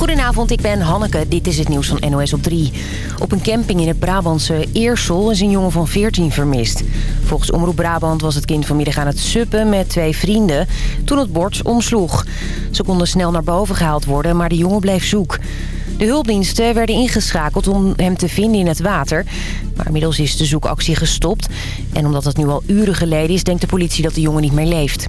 Goedenavond, ik ben Hanneke. Dit is het nieuws van NOS op 3. Op een camping in het Brabantse Eersel is een jongen van 14 vermist. Volgens Omroep Brabant was het kind vanmiddag aan het suppen met twee vrienden... toen het bord omsloeg. Ze konden snel naar boven gehaald worden, maar de jongen bleef zoek. De hulpdiensten werden ingeschakeld om hem te vinden in het water. Maar inmiddels is de zoekactie gestopt. En omdat het nu al uren geleden is, denkt de politie dat de jongen niet meer leeft.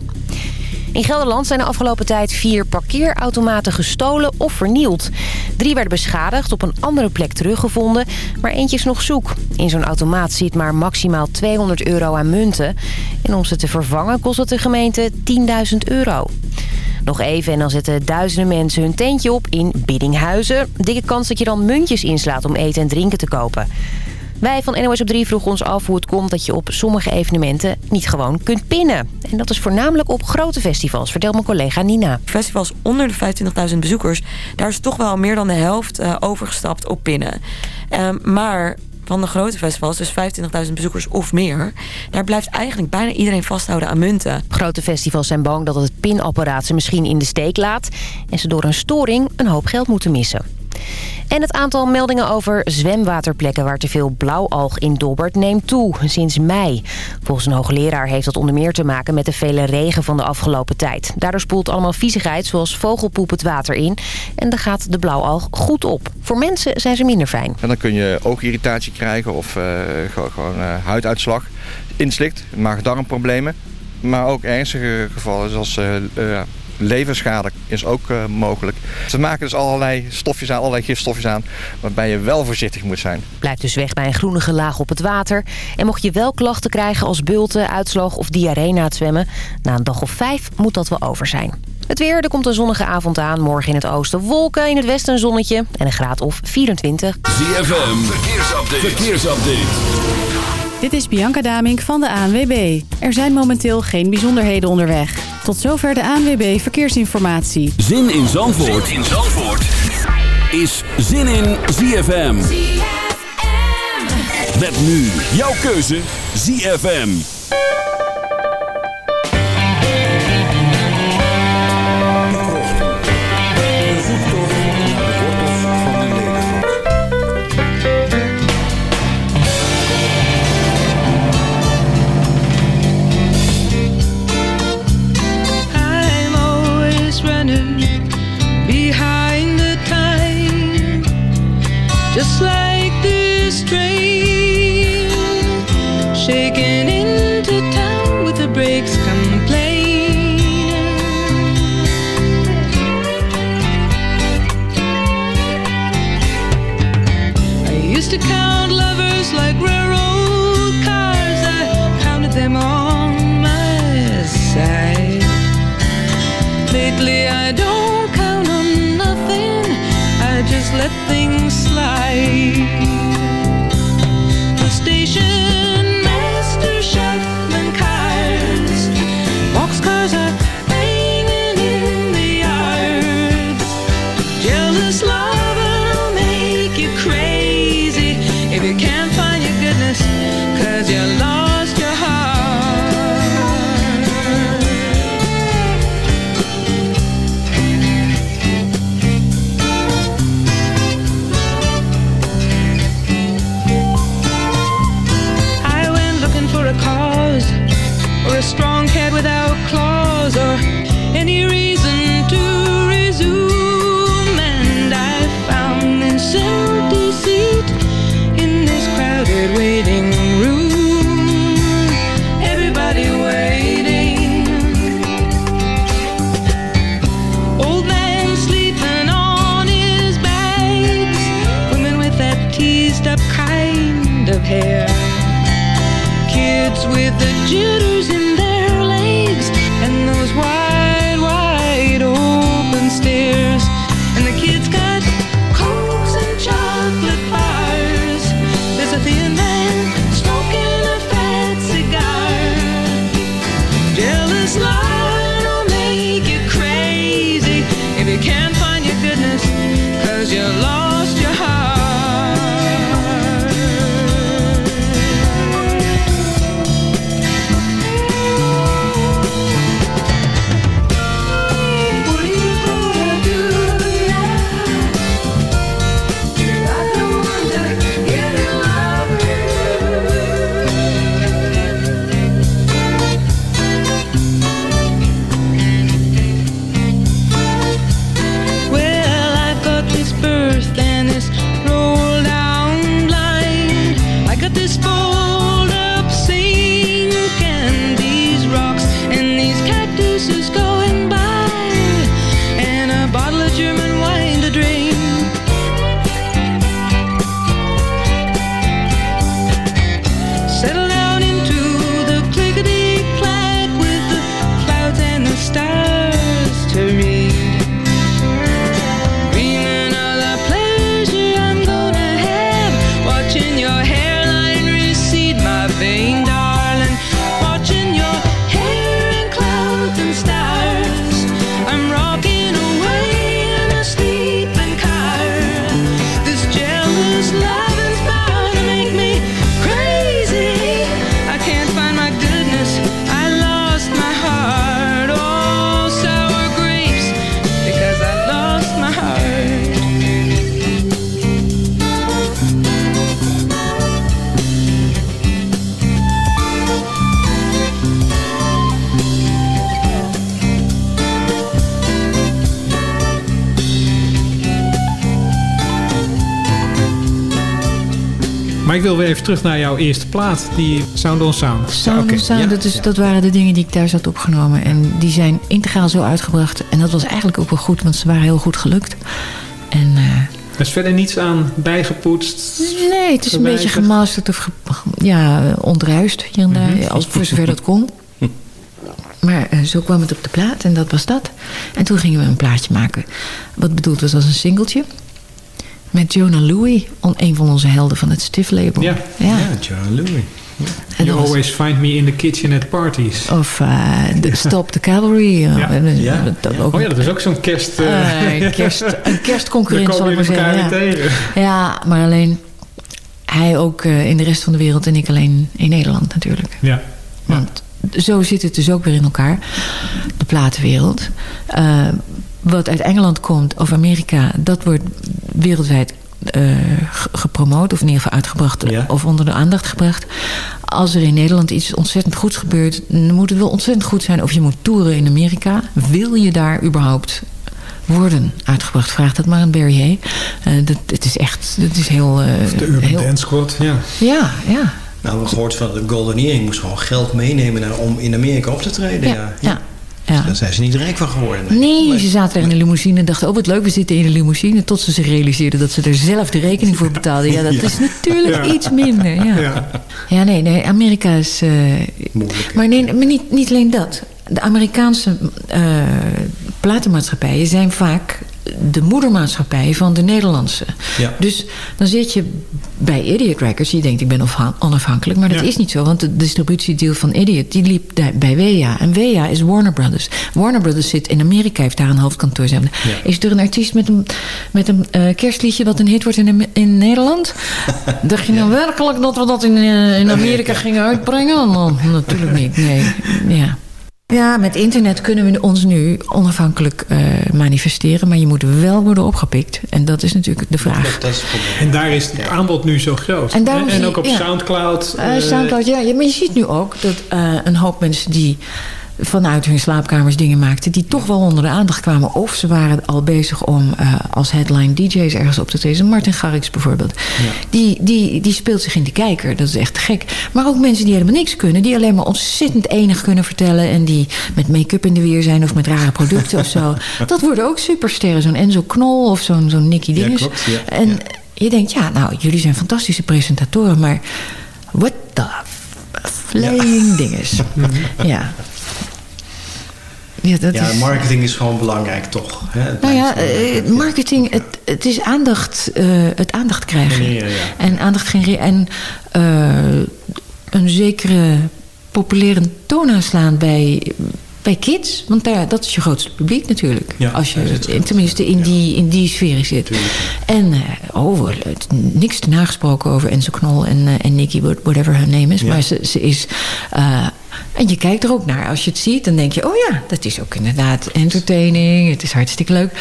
In Gelderland zijn de afgelopen tijd vier parkeerautomaten gestolen of vernield. Drie werden beschadigd, op een andere plek teruggevonden, maar eentje is nog zoek. In zo'n automaat zit maar maximaal 200 euro aan munten. En om ze te vervangen kost het de gemeente 10.000 euro. Nog even en dan zetten duizenden mensen hun tentje op in Biddinghuizen. Dikke kans dat je dan muntjes inslaat om eten en drinken te kopen. Wij van NOS op 3 vroegen ons af hoe het komt dat je op sommige evenementen niet gewoon kunt pinnen. En dat is voornamelijk op grote festivals, vertelt mijn collega Nina. Festivals onder de 25.000 bezoekers, daar is toch wel meer dan de helft uh, overgestapt op pinnen. Um, maar van de grote festivals, dus 25.000 bezoekers of meer... daar blijft eigenlijk bijna iedereen vasthouden aan munten. Grote festivals zijn bang dat het pinapparaat ze misschien in de steek laat... en ze door een storing een hoop geld moeten missen. En het aantal meldingen over zwemwaterplekken waar te veel blauwalg in dobbert neemt toe sinds mei. Volgens een hoogleraar heeft dat onder meer te maken met de vele regen van de afgelopen tijd. Daardoor spoelt allemaal viezigheid zoals vogelpoep het water in en dan gaat de blauwalg goed op. Voor mensen zijn ze minder fijn. En dan kun je oogirritatie krijgen of uh, gewoon uh, huiduitslag, inslikt, maag-darmproblemen. Maar ook ernstige gevallen zoals uh, leverschade is ook uh, mogelijk. Ze maken dus allerlei stofjes aan, allerlei gifstofjes aan... waarbij je wel voorzichtig moet zijn. Blijf dus weg bij een groenige laag op het water. En mocht je wel klachten krijgen als bulten, uitslag of diarree na het zwemmen... na een dag of vijf moet dat wel over zijn. Het weer, er komt een zonnige avond aan. Morgen in het oosten wolken, in het westen een zonnetje. En een graad of 24. ZFM, verkeersupdate. verkeersupdate. Dit is Bianca Damink van de ANWB. Er zijn momenteel geen bijzonderheden onderweg. Tot zover de ANWB Verkeersinformatie. Zin in Zandvoort, zin in Zandvoort. is Zin in ZFM. ZFM. Met nu jouw keuze ZFM. Just like ik wil weer even terug naar jouw eerste plaat, die Sound on Sound. Sound on Sound, ja, dat, is, dat waren de dingen die ik thuis had opgenomen. En die zijn integraal zo uitgebracht. En dat was eigenlijk ook wel goed, want ze waren heel goed gelukt. En eh, Er is verder niets aan bijgepoetst. nee, het is een beetje gemasterd of ge- ja, ontruist hier en daar. Als voor zover dat kon. Maar eh, zo kwam het op de plaat en dat was dat. En toen gingen we een plaatje maken. Wat bedoeld was als een singeltje. Met Jonah Louie, on- een van onze helden van het Stiff label. Ja. ja. John Louis. En You was- always find me in the kitchen at parties. Of eh, de Stop the Cavalry. eh, Ja. Ja. Dat ook Oh ja, dat is ook zo'n kerst... eh, Eh, kerst, een kerstconcurrent, zal ik komen maar zeggen. elkaar Ja. tegen. ja, maar alleen hij ook eh, in de rest van de wereld en ik alleen in Nederland natuurlijk. Ja. Want zo zit het dus ook weer in elkaar, de platenwereld. Eh, wat uit Engeland komt of Amerika, dat wordt wereldwijd eh, ge- gepromoot... of in ieder geval uitgebracht Ja. of onder de aandacht gebracht. Als er in Nederland iets ontzettend goeds gebeurt... dan moet het wel ontzettend goed zijn of je moet toeren in Amerika. Wil je daar überhaupt worden uitgebracht? Vraag dat maar aan Barry Hay. Eh, dat, het is echt het is heel... eh, De Urban heel, Dance Squad, ja. Ja, ja. Nou, we hebben gehoord van de Golden Earring. Je moest gewoon geld meenemen om in Amerika op te treden. Ja, Ja, ja. Ja. Daar zijn ze niet rijk van geworden. Nee, ze zaten er in de limousine en dachten... oh, wat leuk, we zitten in de limousine. Tot ze zich realiseerden dat ze er zelf de rekening voor betaalden. Ja, dat Ja. is natuurlijk Ja. iets minder. Ja, ja. Nee, nee, Amerika is... eh, Moeilijk. maar nee, maar niet, niet alleen dat. De Amerikaanse eh, platenmaatschappijen zijn vaak de moedermaatschappij van de Nederlandse. Ja. Dus dan zit je bij Idiot Records. Je denkt, ik ben afha- onafhankelijk. Maar dat Ja. is niet zo. Want de distributiedeal van Idiot... die liep bij WEA. En WEA is Warner Brothers. Warner Brothers zit in Amerika. Heeft daar een hoofdkantoor. Ja. Is er een artiest met een, met een eh, kerstliedje... wat een hit wordt in, in Nederland? Dacht je nou werkelijk dat we dat in, eh, in Amerika gingen uitbrengen? Nou, natuurlijk niet. Nee. Ja. Ja, met internet kunnen we ons nu onafhankelijk eh, manifesteren. Maar je moet wel worden opgepikt. En dat is natuurlijk de vraag. Dat. En daar is het aanbod nu zo groot. En en ook op ja. Soundcloud. Eh, eh, Soundcloud, ja. ja. Maar je ziet nu ook dat eh, een hoop mensen die vanuit hun slaapkamers dingen maakten... die toch wel onder de aandacht kwamen. Of ze waren al bezig om eh, als headline DJ's ergens op te treden. Martin Garrix bijvoorbeeld. Die, die, die speelt zich in de kijker. Dat is echt gek. Maar ook mensen die helemaal niks kunnen. Die alleen maar ontzettend enig kunnen vertellen. En die met make-up in de weer zijn. Of met rare producten of zo. Dat worden ook supersterren. Zo'n Enzo Knol of zo'n zo'n Nicky Ja, Dinges. klopt, ja. En Ja. je denkt, ja, nou, jullie zijn fantastische presentatoren. Maar what the flying dinges. ja. Ja, dat Ja, is... marketing is gewoon belangrijk, toch? Hè? Het Nou ja, eh, marketing, het, het is aandacht, eh, het aandacht krijgen. Ja. En aandacht genereren. En eh, een zekere populaire toon aanslaan bij, bij kids. Want daar, dat is je grootste publiek natuurlijk. Ja, Als je het. tenminste in, die, in die sfeer zit. Tuurlijk. En eh, oh, het, niks te nagesproken over Enzo Knol en, eh, en Nicky, what- whatever her name is. Ja. Maar ze, ze is... eh, en je kijkt er ook naar. Als je het ziet, dan denk je... oh ja, dat is ook inderdaad entertaining. Het is hartstikke leuk.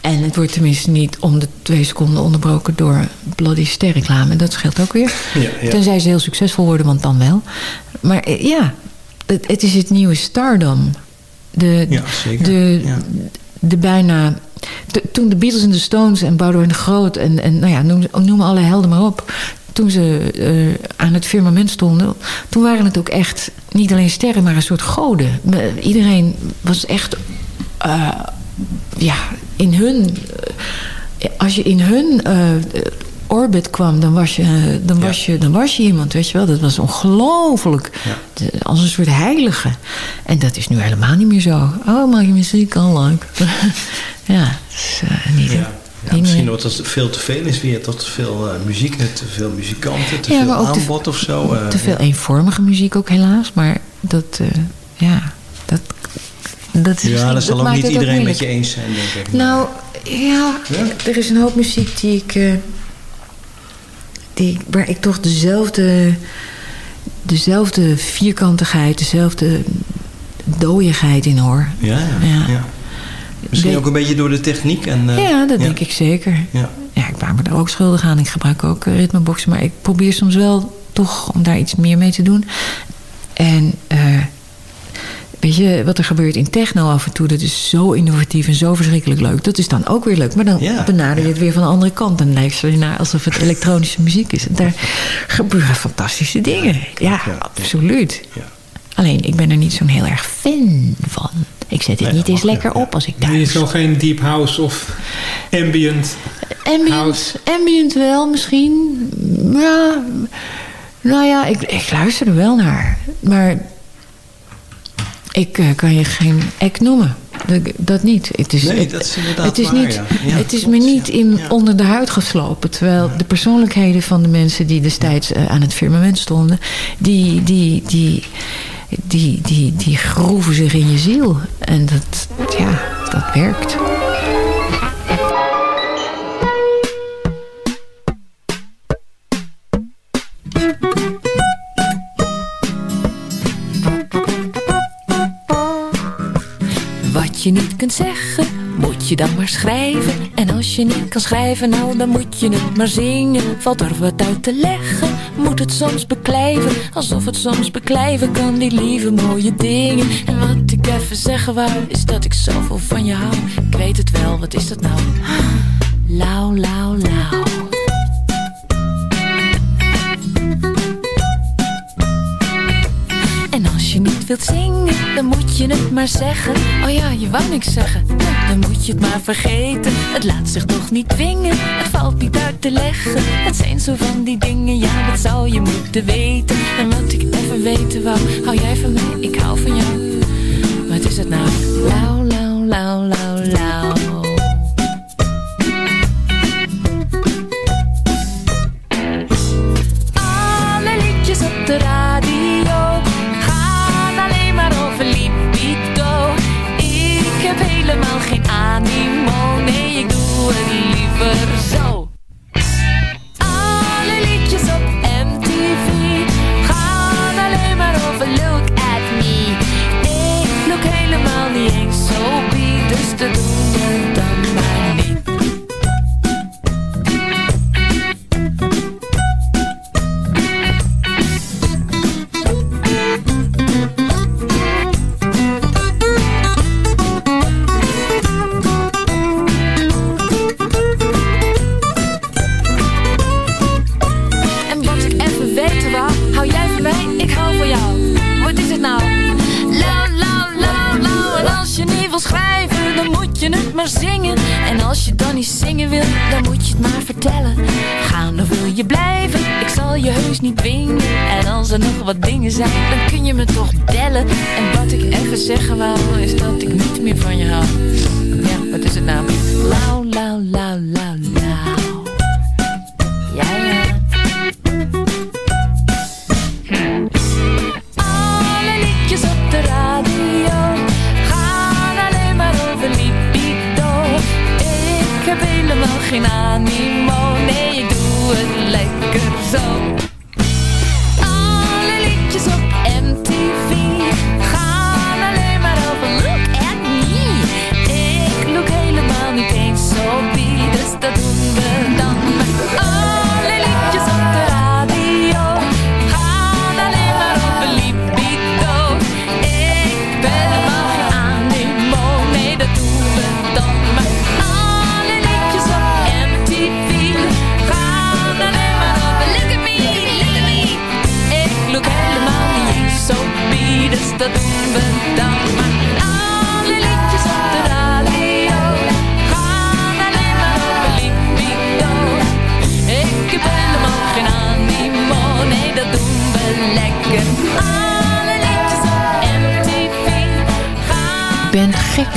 En het wordt tenminste niet om de twee seconden onderbroken... door bloody sterreclame. Dat scheelt ook weer. Ja, ja. Tenzij ze heel succesvol worden, want dan wel. Maar ja, het, het is het nieuwe stardom. De, Ja, zeker. De, Ja. de bijna... de- toen de Beatles en de Stones en Boudewijn de Groot... en, en nou ja, noem, noem alle helden maar op... toen ze eh, aan het firmament stonden... toen waren het ook echt niet alleen sterren, maar een soort goden. Iedereen was echt... eh, ja, in hun... eh, als je in hun orbit kwam, dan was, je, dan, was je, dan was je iemand, weet je wel. Dat was ongelooflijk. Als een soort heilige. En dat is nu helemaal niet meer zo. Oh, maak je muziek al leuk. ja, eh, niet... Ja. Misschien wordt het veel te veel is weer. Tot te veel eh, muziek, te veel muzikanten, te Ja, veel te- aanbod of zo. eh, te veel ja. eenvormige muziek ook helaas. Maar dat, eh, ja, dat, dat is Ja, dat zal ook niet iedereen met je eens zijn, denk ik. Nou, ja, Ja? er is een hoop muziek die ik... die, waar ik toch dezelfde... dezelfde vierkantigheid, dezelfde dooiigheid in hoor. Ja, ja. Ja. Misschien De- ook een beetje door de techniek. En, eh, ja, dat denk ik zeker. Ja. Ja, ik maak me daar ook schuldig aan. Ik gebruik ook eh, ritmeboxen. Maar ik probeer soms wel toch om daar iets meer mee te doen. En eh, Weet je, wat er gebeurt in techno af en toe, dat is zo innovatief en zo verschrikkelijk leuk. Dat is dan ook weer leuk. Maar dan Ja, benader je het weer van de andere kant. Dan luister je naar alsof het elektronische muziek is. En daar gebeuren fantastische dingen. Ja, absoluut. Alleen, ik ben er niet zo'n heel erg fan van. Ik zet het niet eens lekker op als ik Je thuis zal geen deep house of ambient Ambient, house. ambient wel misschien. Ja, nou ja, ik, ik luister er wel naar. Maar ik eh, kan je geen act noemen. Dat, dat niet. Het is, Nee, dat is inderdaad het is waar, niet, ja. Ja, het is klopt, me niet ja. in, onder de huid geslopen. Terwijl de persoonlijkheden van de mensen die destijds eh, aan het firmament stonden... die, die, die, die, die, die groeven zich in je ziel. En dat, ja, dat werkt. Je niet kunt zeggen, moet je dan maar schrijven. En als je niet kan schrijven, nou dan moet je het maar zingen. Valt er wat uit te leggen, moet het soms beklijven. Alsof het soms beklijven kan, die lieve mooie dingen. En wat ik even zeggen wou, is dat ik zoveel van je hou. Ik weet het wel, wat is dat nou? Lauw, lauw, lauw. Niet wilt zingen, dan moet je het maar zeggen. Oh ja, je wou niks zeggen. Nou, Dan moet je het maar vergeten. Het laat zich toch niet dwingen. Het valt niet uit te leggen. Het zijn zo van die dingen, ja, dat zou je moeten weten. En wat ik even weten wou, hou jij van mij, ik hou van jou. Wat is het nou? Lauw, lauw, lauw, lauw, bi, dus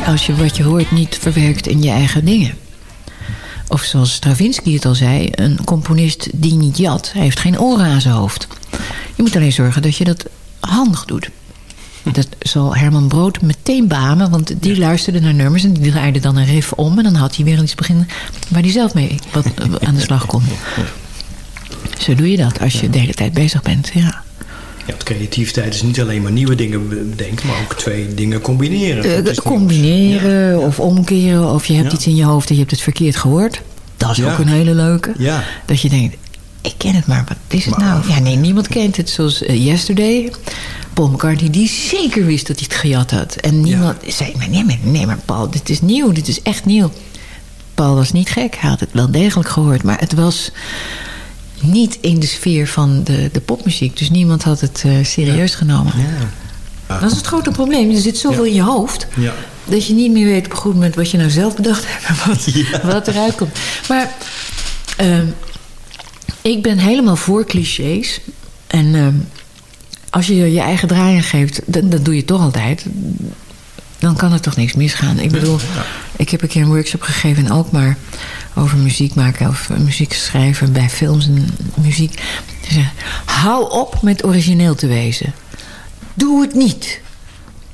als je wat je hoort niet verwerkt in je eigen dingen. Of zoals Stravinsky het al zei, een componist die niet jat, hij heeft geen oren aan zijn hoofd. Je moet alleen zorgen dat je dat handig doet. Dat zal Herman Brood meteen beamen, want die luisterde naar nummers en die draaide dan een riff om en dan had hij weer iets beginnen waar hij zelf mee wat, aan de slag kon. Zo doe je dat als je de hele tijd bezig bent, ja. Ja, creativiteit is niet alleen maar nieuwe dingen bedenken, maar ook twee dingen combineren. Nieuws. combineren of omkeren. Of je hebt Ja. iets in je hoofd en je hebt het verkeerd gehoord. Dat is Ja. ook een hele leuke. Ja. Dat je denkt, ik ken het maar, wat is het nou? Ja, nee, niemand kent het. Zoals eh, Yesterday. Paul McCartney, die zeker wist dat hij het gejat had. En niemand zei, maar nee, maar, nee, maar Paul, dit is nieuw. Dit is echt nieuw. Paul was niet gek. Hij had het wel degelijk gehoord. Maar het was niet in de sfeer van de, de popmuziek. Dus niemand had het eh, serieus genomen. Dat is het grote probleem. Er zit zoveel in je hoofd... Ja. dat je niet meer weet op een goed moment... wat je nou zelf bedacht hebt en wat, wat eruit komt. Maar ehm, ik ben helemaal voor clichés. En ehm, als je je eigen draai geeft... Dat, dat doe je toch altijd... dan kan er toch niks misgaan. Ik bedoel, ik heb een keer een workshop gegeven in Alkmaar... over muziek maken of eh, muziek schrijven bij films en muziek. Ze zeggen, hou op met origineel te wezen. Doe het niet.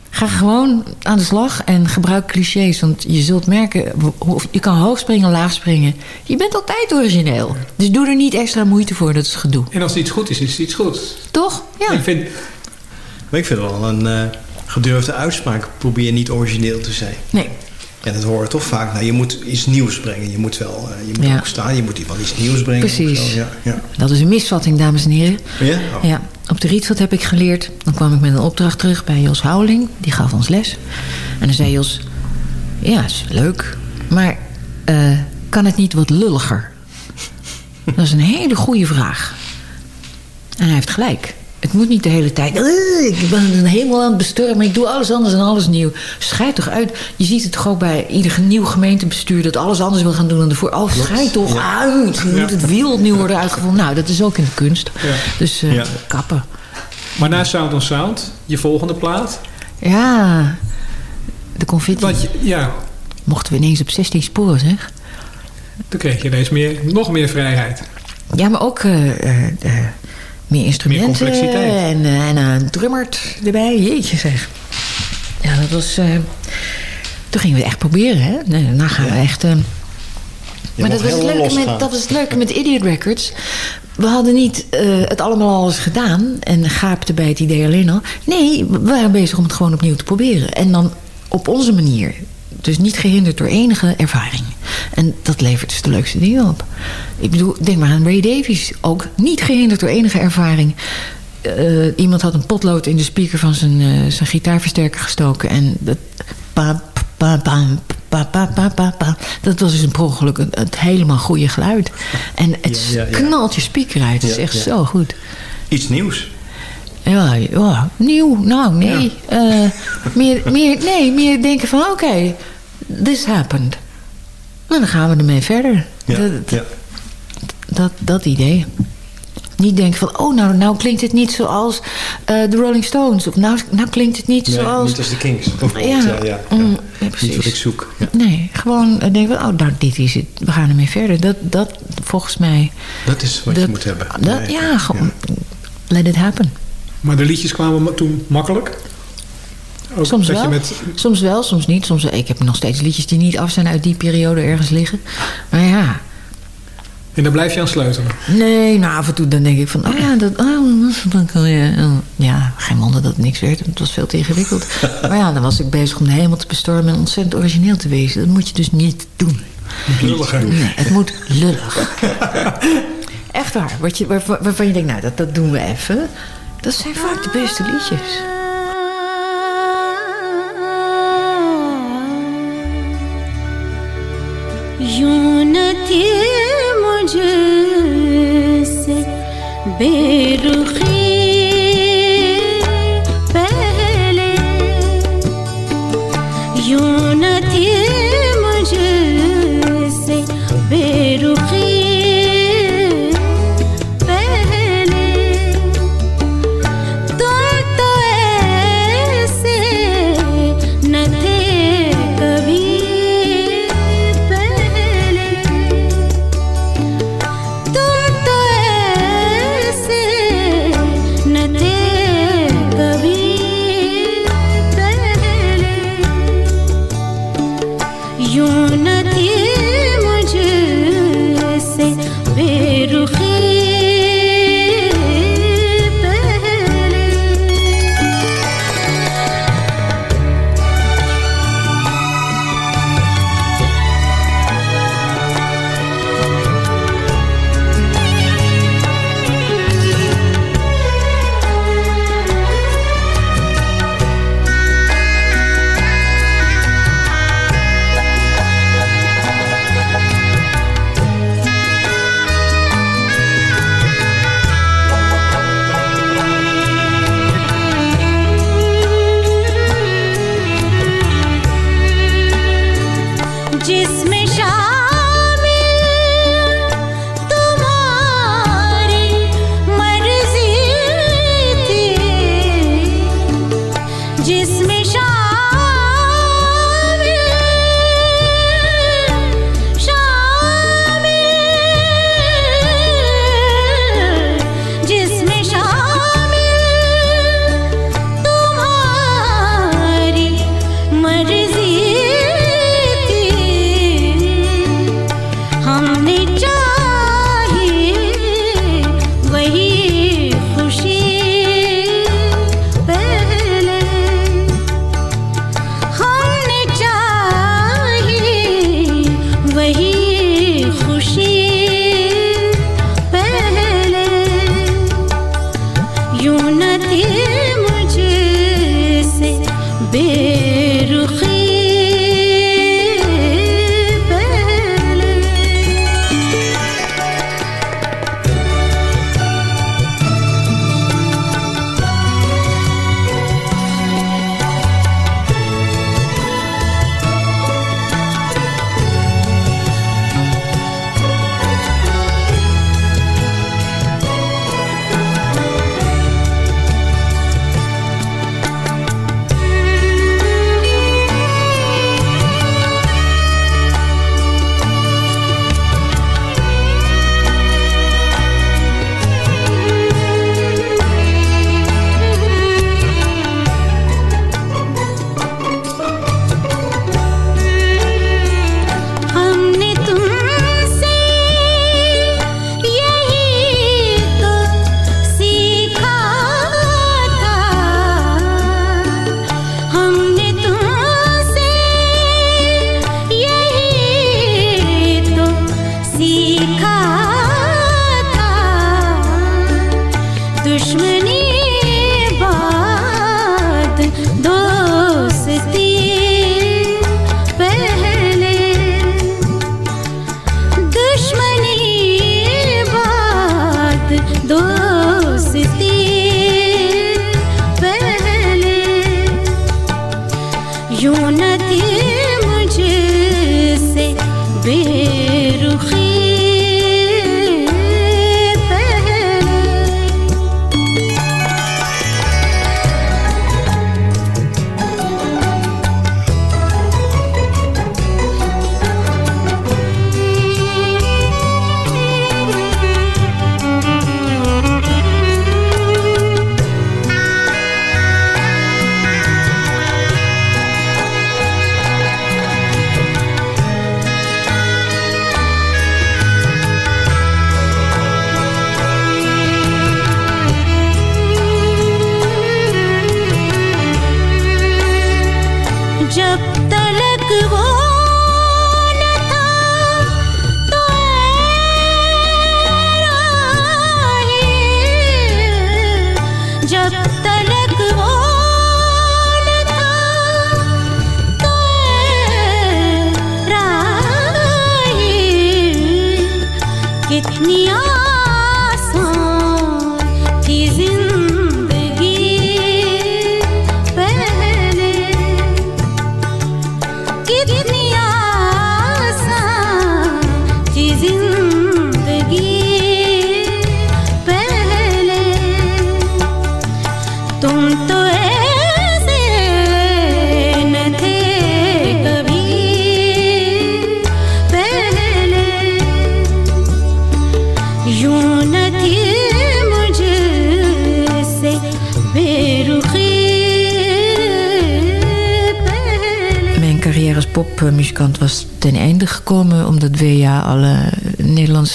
Ga gewoon aan de slag en gebruik clichés. Want je zult merken, je kan hoog springen, laag springen. Je bent altijd origineel. Dus doe er niet extra moeite voor, dat is gedoe. En als iets goed is, is het iets goed. Toch? Ja. Ik vind, Maar ik vind het wel een eh, gedurfde uitspraak. Probeer niet origineel te zijn. Nee. En dat horen toch vaak. Nou, je moet iets nieuws brengen. Je moet wel eh, je moet Ja. ook staan. Je moet wel iets nieuws brengen. Precies. Ja, ja. Dat is een misvatting, dames en heren. Ja? Oh. Ja, op de Rietveld heb ik geleerd. Dan kwam ik met een opdracht terug bij Jos Houweling. Die gaf ons les. En dan zei Jos... Ja, is leuk. Maar eh, kan het niet wat lulliger? Dat is een hele goede vraag. En hij heeft gelijk. Het moet niet de hele tijd... "Eh, ik ben helemaal aan het besturmen. Ik doe alles anders en alles nieuw. Schijt toch uit. Je ziet het toch ook bij ieder nieuw gemeentebestuur... dat alles anders wil gaan doen dan ervoor. Oh, schijt toch uit. Dan moet het wiel opnieuw worden uitgevonden. Nou, dat is ook in de kunst. Dus eh, kappen. maar na Sound on Sound, je volgende plaat. Ja, de confetti. Je- ja, Mochten we ineens op 16 sporen, zeg. toen kreeg je ineens meer, nog meer vrijheid. Ja, maar ook eh, eh, meer instrumenten. En, eh, en een drummert erbij. Jeetje zeg. Ja, dat was... eh, toen gingen we het echt proberen, hè. Nee, daarna gaan we echt... eh, maar dat was, het leuke met, dat was het leuke met Idiot Records. We hadden niet het allemaal al eens gedaan en gaapten bij het idee alleen al. Nee, we waren bezig om het gewoon opnieuw te proberen. En dan op onze manier. Dus niet gehinderd door enige ervaring. En dat levert dus de leukste dingen op. Ik bedoel, denk maar aan Ray Davies. Ook niet gehinderd door enige ervaring. Eh, iemand had een potlood in de speaker van zijn, eh, zijn gitaarversterker gestoken. En dat... Pa, pa, pa, pa, pa, pa, pa, pa. Dat was dus een ongeluk het, het helemaal goede geluid. En het Ja, ja, ja. knalt je speaker uit. Het is echt zo goed. Iets nieuws. Ja, ja, nieuw. Nou, nee. Eh, meer, meer, nee, meer denken van, oké, this happened. Nou, dan gaan we ermee verder. Ja, Dat, ja. dat, dat idee. Niet denken van, oh, nou, nou klinkt het niet zoals eh, de Rolling Stones. Of nou, nou klinkt het niet Nee, zoals... niet als de Kings. Ja, ja, ja, ja. mm, ja, Niet precies. wat ik zoek. Ja. Nee, gewoon eh, denken van, oh, nou, dit is het. We gaan ermee verder. Dat, dat volgens mij... Dat is wat dat, je moet hebben. Dat, ja, gewoon, let it happen. Maar de liedjes kwamen toen makkelijk. Ook Soms wel. Met, Soms wel, soms niet. Soms, ik heb nog steeds liedjes die niet af zijn uit die periode ergens liggen. Maar ja, en daar blijf je aan sleutelen. nee, nou af en toe dan denk ik van, oh ja, dat, oh, dan kan je, oh, ja, geen wonder dat het niks werd. Het was veel te ingewikkeld. maar ja, dan was ik bezig om de hemel te bestormen en ontzettend origineel te wezen. Dat moet je dus niet doen. Lulliger. Nee, het moet lullig. Echt waar. Wat je, waarvan, waarvan je denkt, nou, dat, dat doen we even. Dat zijn vaak de beste liedjes. यूँ न मुझसे बेरुखी।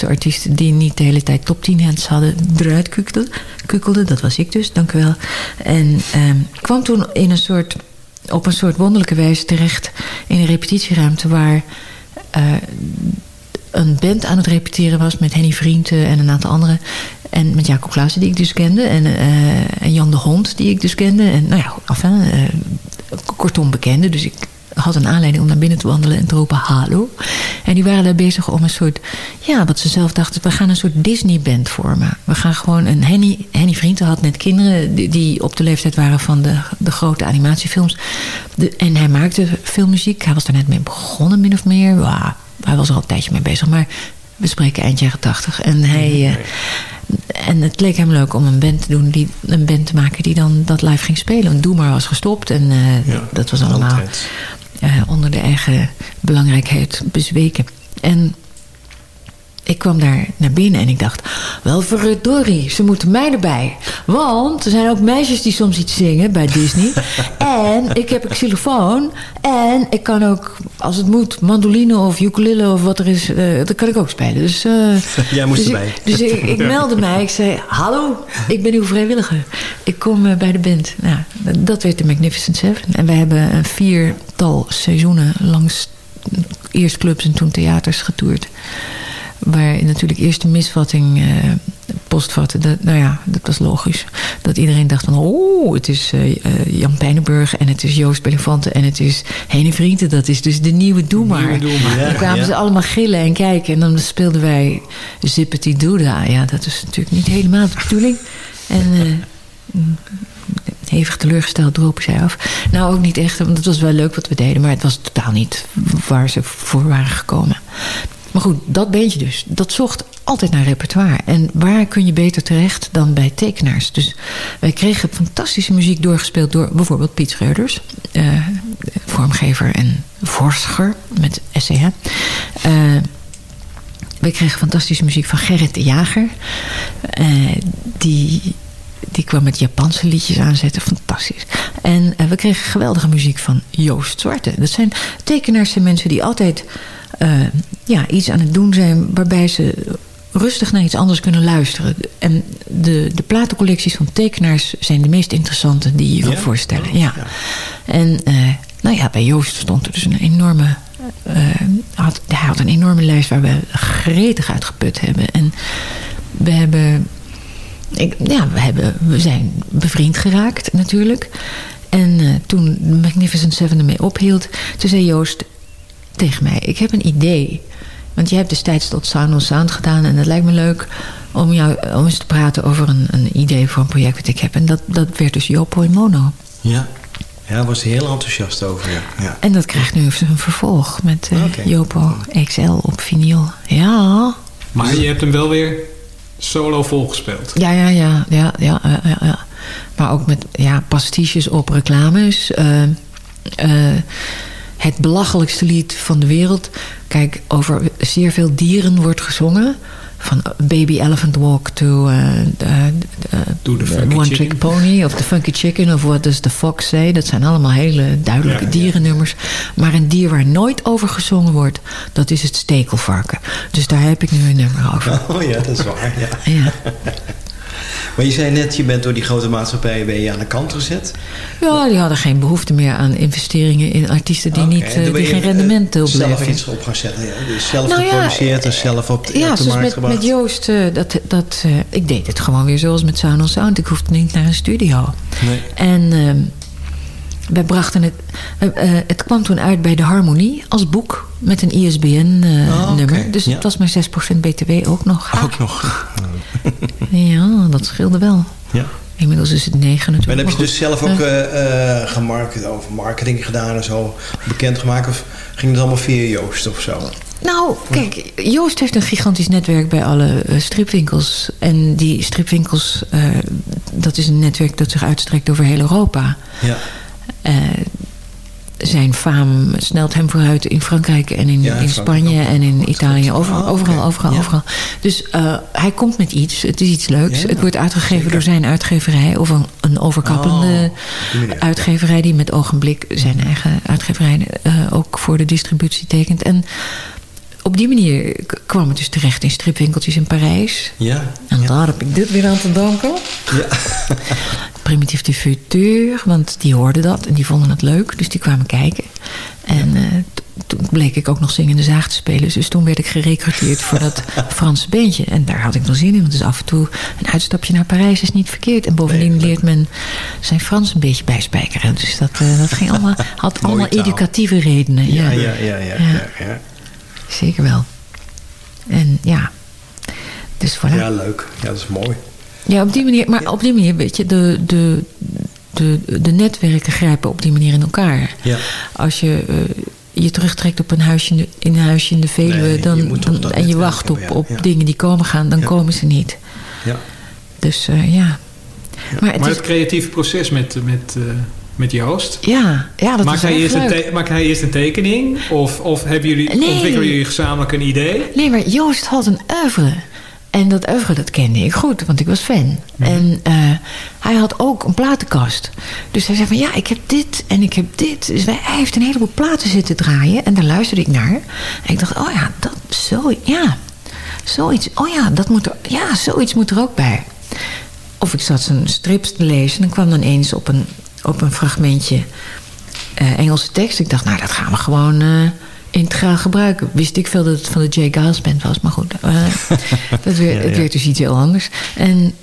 Artiesten... die niet de hele tijd top 10 hits hadden... eruit kukkelde. kukkelde. Dat was ik dus, dank u wel. En ehm, kwam toen in een soort, op een soort wonderlijke wijze terecht... in een repetitieruimte waar... eh, een band aan het repeteren was met Henny Vrienden en een aantal anderen. En met Jacob Klaassen, die ik dus kende. En, eh, en Jan de Hond, die ik dus kende. En nou ja, enfin, eh, kortom bekende. Dus ik had een aanleiding om naar binnen te wandelen en te roepen hallo. En die waren daar bezig om een soort, ja, wat ze zelf dachten, we gaan een soort Disney-band vormen. We gaan gewoon een Henny, Henny Vrienden had net kinderen die, die op de leeftijd waren van de, de grote animatiefilms. De, en hij maakte veel muziek. Hij was daar net mee begonnen, min of meer. Ja, hij was er al een tijdje mee bezig, maar we spreken eind jaren tachtig. En hij... eh, en het leek hem leuk om een band te doen, die, een band te maken die dan dat live ging spelen. Want Doe maar was gestopt en eh, dat was allemaal onder de eigen belangrijkheid bezweken. En ik kwam daar naar binnen en ik dacht, wel verdorie, ze moeten mij erbij. Want er zijn ook meisjes die soms iets zingen bij Disney. en ik heb een xylofoon. En ik kan ook, als het moet, mandoline of ukulele of wat er is, eh, dat kan ik ook spelen. Dus, eh, Jij moest dus erbij. Ik, dus ik, ik meldde mij. Ik zei, hallo, ik ben uw vrijwilliger. Ik kom eh, bij de band. Nou, dat werd de Magnificent Seven. En we hebben een viertal seizoenen langs eerst clubs en toen theaters getoerd. Waar natuurlijk eerst de misvatting eh, postvatte. Dat, nou ja, dat was logisch. Dat iedereen dacht van... Oh, het is eh, eh, Jan Pijnenburg en het is Joost Belifante... en het is Hene Vrienden. Dat is dus de nieuwe Doe Maar. Doe Maar. Ja, dan kwamen ja. ze allemaal gillen en kijken. En dan speelden wij Zippity Dooda. Ja, dat is natuurlijk niet helemaal de bedoeling. En... mm, Hevig teleurgesteld dropen zij af. Nou, ook niet echt, want het was wel leuk wat we deden... maar het was totaal niet waar ze voor waren gekomen. Maar goed, dat beentje dus. Dat zocht altijd naar repertoire. En waar kun je beter terecht dan bij tekenaars? Dus wij kregen fantastische muziek doorgespeeld door bijvoorbeeld Piet Schreuders. eh, vormgever en vorstiger met SCH. Eh we kregen fantastische muziek van Gerrit de Jager. Eh, die, die kwam met Japanse liedjes aanzetten. Fantastisch. En we kregen geweldige muziek van Joost Zwarte. Dat zijn tekenaars en mensen die altijd eh, ja, iets aan het doen zijn... waarbij ze rustig naar iets anders kunnen luisteren. En de, de platencollecties van tekenaars zijn de meest interessante die je kan Ja? voorstellen. Ja. En eh, nou ja, bij Joost stond er dus een enorme... eh, had, hij had een enorme lijst waar we gretig uitgeput hebben. En we hebben... Ik, ja, we, hebben, we zijn bevriend geraakt natuurlijk. En eh, toen Magnificent Seven ermee ophield... toen zei Joost tegen mij... ik heb een idee. Want jij hebt destijds tot Sound on Sound gedaan... en het lijkt me leuk om, jou, om eens te praten over een, een idee voor een project dat ik heb. En dat, dat werd dus Jopo in Mono. Ja. Ja, daar was hij heel enthousiast over. Ja. Ja. En dat krijgt nu een vervolg met Oké. Jopo XL op vinyl. Ja, Maar je hebt hem wel weer solo volgespeeld. ja, ja, ja, ja, ja, ja, ja. Maar ook met ja, pastiches op reclames. eh, het belachelijkste lied van de wereld. Kijk, over zeer veel dieren wordt gezongen. Van Baby Elephant Walk to To the One Chicken. Trick Pony of The Funky Chicken of What Does the Fox Say. Dat zijn allemaal hele duidelijke Ja, ja. dierennummers. Maar een dier waar nooit over gezongen wordt, dat is het stekelvarken. Dus daar heb ik nu een nummer over. Oh ja, dat is waar. Ja. Ja. Maar je zei net, je bent door die grote maatschappijen ben je aan de kant gezet. Ja, die hadden geen behoefte meer aan investeringen in artiesten die, niet, eh, die geen eh, rendement Zelf opleveren. iets op gaan zetten. Ja. Dus zelf Nou ja, geproduceerd en zelf op de, Ja, op de markt met, gebracht. met Joost, eh, dat, dat, eh, ik deed het gewoon weer zoals met Sound on Sound. Ik hoefde niet naar een studio. Nee. En ehm, wij brachten het... eh, het kwam toen uit bij de Harmonie als boek met een Oh, ISBN-nummer. oké. Dus Ja. het was maar 6% BTW ook nog. Ook nog. Ja, dat scheelde wel. Ja. Inmiddels is het 9 Maar natuurlijk. dan heb je Maar dus zelf ook eh, eh, gemarket, over marketing gedaan en zo bekendgemaakt? Of ging het allemaal via Joost of zo? Nou, kijk, Joost heeft een gigantisch netwerk bij alle eh, stripwinkels. En die stripwinkels, eh, dat is een netwerk dat zich uitstrekt over heel Europa. Ja. Eh, zijn faam snelt hem vooruit in Frankrijk en in, Ja, in Spanje en in Italië. Overal, Ah, overal, overal, Ja. overal. Dus eh, hij komt met iets. Het is iets leuks. Ja, het wordt uitgegeven zeker. door zijn uitgeverij. Of een, een overkappende Oh, uitgeverij die met ogenblik zijn eigen uitgeverij eh, ook voor de distributie tekent. En op die manier kwam het dus terecht in stripwinkeltjes in Parijs. Ja. En daar heb ik dit weer aan te danken. Ja. Primitief de Futur, want die hoorden dat en die vonden het leuk. Dus die kwamen kijken. En eh, toen bleek ik ook nog zingende zaag te spelen. Dus toen werd ik gerecruiteerd voor dat Franse beentje. En daar had ik wel zin in. Want dus af en toe een uitstapje naar Parijs is niet verkeerd. En bovendien leert men zijn Frans een beetje bijspijkeren. Dus dat, eh, dat ging allemaal, had allemaal educatieve redenen. Ja, ja, ja. Ja. ja, ja. Zeker wel. En ja, dus voilà. Ja, leuk. Ja, dat is mooi. Ja, op die manier. Maar op die manier, weet je, de, de, de, de netwerken grijpen op die manier in elkaar. Ja. Als je eh, je terugtrekt op een huisje in, de, in een huisje in de Veluwe Nee, je dan, en je wacht op, op Ja. dingen die komen gaan, dan Ja. komen ze niet. Ja. Dus eh, ja. Maar het Maar is, het creatieve proces met, met, eh, met Joost. ja, ja, dat maakt, is hij eerst een leuk. maakt hij eerst een tekening? Of, of hebben jullie, Nee. ontwikkelen jullie gezamenlijk een idee? Nee, maar Joost had een oeuvre. En dat oeuvre, dat kende ik goed, want ik was fan. Mhm. En eh, hij had ook een platenkast. Dus hij zei van, ja, ik heb dit en ik heb dit. Dus wij, hij heeft een heleboel platen zitten draaien. En daar luisterde ik naar. En ik dacht, oh ja, dat, zo, ja, zoiets. Oh ja, dat moet er, ja, zoiets moet er ook bij. Of ik zat zijn strips te lezen. En kwam dan eens op een, op een fragmentje eh, Engelse tekst. Ik dacht, nou, dat gaan we gewoon eh, integraal gebruiken. Wist ik veel dat het van de J. Giles Band was, maar goed. eh, dat Ja, Het werd dus iets heel anders. En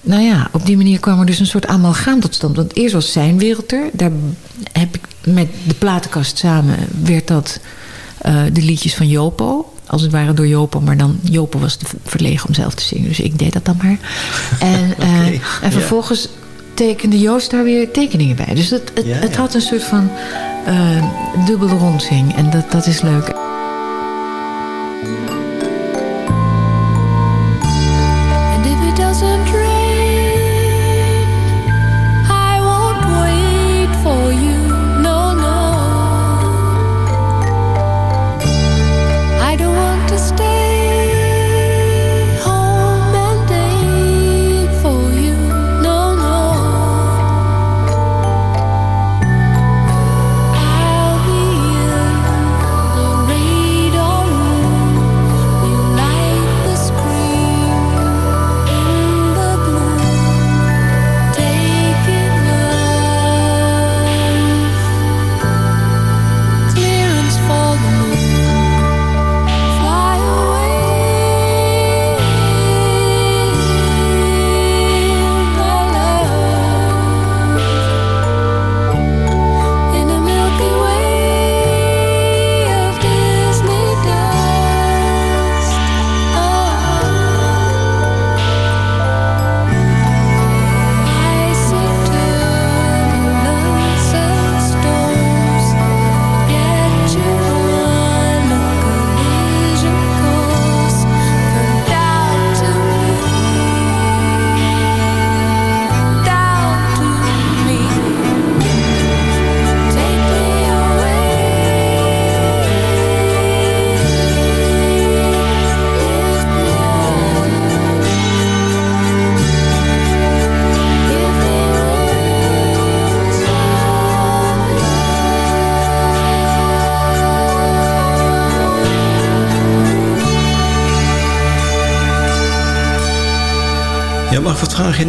nou ja, op die manier kwam er dus een soort amalgaam tot stand. Want eerst was zijn wereld er. Daar heb ik met de platenkast samen werd dat de liedjes van Jopo. Als het ware door Jopo, maar dan Jopo was te verlegen om zelf te zingen. Dus ik deed dat dan maar. En, en vervolgens tekende Joost daar weer tekeningen bij. Dus het, het, Ja, het ja. had een soort van eh, dubbele rondzing. En dat, dat is leuk.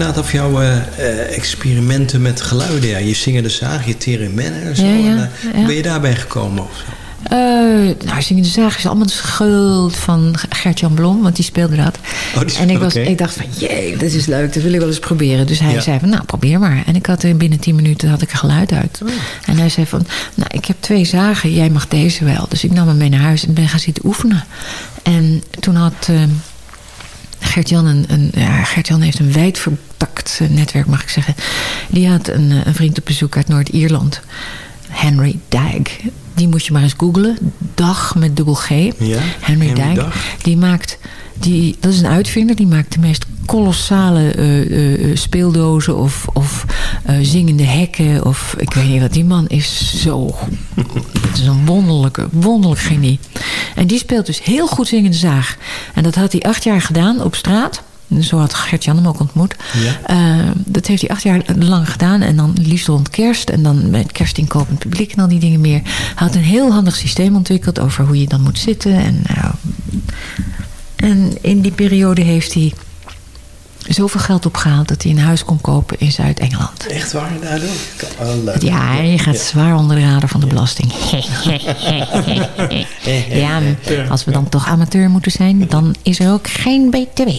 Inderdaad of jouw eh, eh, experimenten met geluiden? Ja, je zingende zaag, je theremin en zo. Ja, eh, ja. Ben je daarbij gekomen of zo? Eh, nou, Zingende Zaag is allemaal de schuld van Gert-Jan Blom, want die speelde dat. Oh, die en ik, was, ik dacht van, jee, dit is leuk, dat wil ik wel eens proberen. Dus hij zei van, nou, probeer maar. En ik had er binnen tien minuten had ik er geluid uit. Oh. En hij zei van, nou, ik heb twee zagen, jij mag deze wel. Dus ik nam hem mee naar huis en ben gaan zitten oefenen. En toen had... eh, Gert-Jan, een, een, ja, heeft een wijd vertakt eh, netwerk, mag ik zeggen. Die had een, eh, een vriend op bezoek uit Noord-Ierland. Henry Dyke. Die moet je maar eens googlen. Dag met dubbel G. Ja, Henry, Dyke. Dag. Die maakt... Die, dat is een uitvinder. Die maakt de meest kolossale eh, speeldozen of, of zingende hekken. Of ik weet niet wat. Die man is zo... Het is een wonderlijke, wonderlijk genie. En die speelt dus heel goed zingende zaag. En dat had hij acht jaar gedaan op straat. Zo had Gert-Jan hem ook ontmoet. Ja. Eh, dat heeft hij acht jaar lang gedaan. En dan liefst rond kerst. En dan met kerstinkoop publiek en al die dingen meer. Hij had een heel handig systeem ontwikkeld over hoe je dan moet zitten. En, nou, en in die periode heeft hij zoveel geld opgehaald... dat hij een huis kon kopen in Zuid-Engeland. Echt waar, daardoor? Oh, leuk. Ja, je gaat zwaar onder de radar van de belasting. ja, als we dan toch amateur moeten zijn, dan is er ook geen BTW.